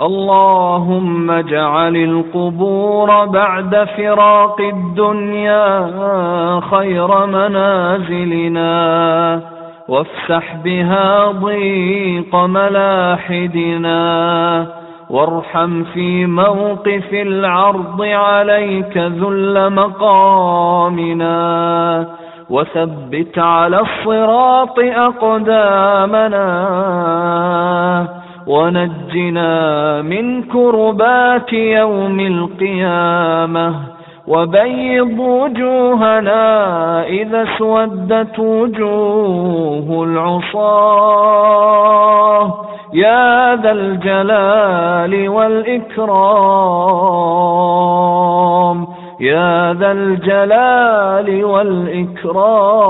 اللهم اجعل القبور بعد فراق الدنيا خير منازلنا وافسح بها ضيق ملاحدنا وارحم في موقف العرض عليك ذل مقامنا وثبت على الصراط أقدامنا. ونجنا من كربات يوم القيامة وبيض وجوهنا إذا اسودت وجوه العصاه. يا ذا الجلال والإكرام. يا ذا الجلال والإكرام.